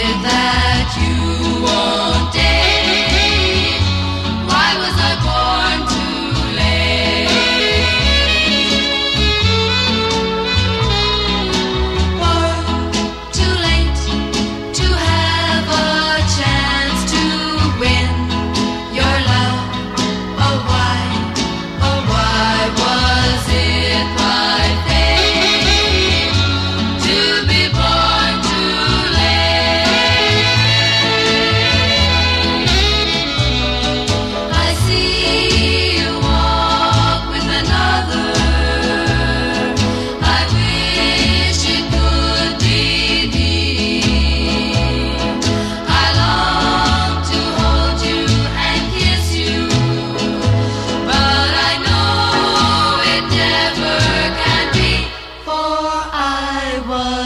that you What.